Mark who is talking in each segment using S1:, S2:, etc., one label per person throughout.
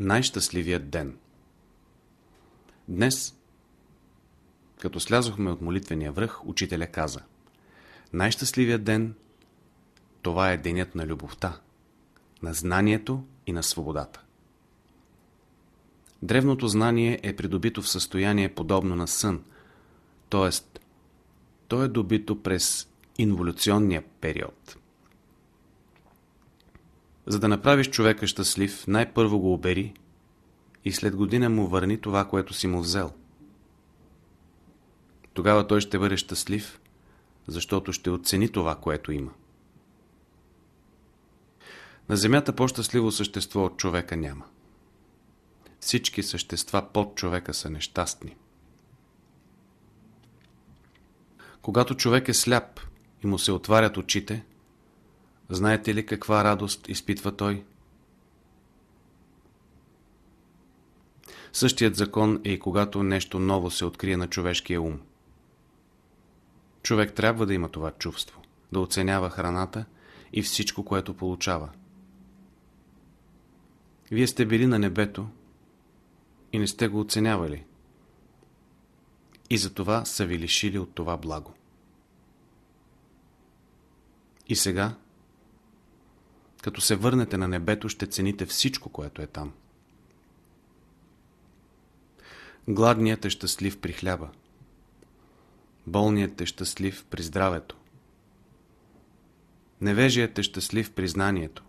S1: Най-щастливият ден Днес, като слязохме от молитвения връх, учителя каза Най-щастливият ден, това е денят на любовта, на знанието и на свободата. Древното знание е придобито в състояние подобно на сън, т.е. то е добито през инволюционния период. За да направиш човека щастлив, най-първо го обери и след година му върни това, което си му взел. Тогава той ще бъде щастлив, защото ще оцени това, което има. На земята по-щастливо същество от човека няма. Всички същества под човека са нещастни. Когато човек е сляп и му се отварят очите, знаете ли каква радост изпитва той? Същият закон е и когато нещо ново се открие на човешкия ум. Човек трябва да има това чувство, да оценява храната и всичко, което получава. Вие сте били на небето и не сте го оценявали. И затова са ви лишили от това благо. И сега, като се върнете на небето, ще цените всичко, което е там. Гладният е щастлив при хляба. Болният е щастлив при здравето. Невежият е щастлив при знанието.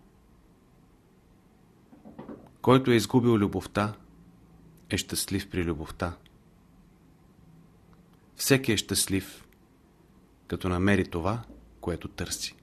S1: Който е изгубил любовта, е щастлив при любовта. Всеки е щастлив, като намери това, което търси.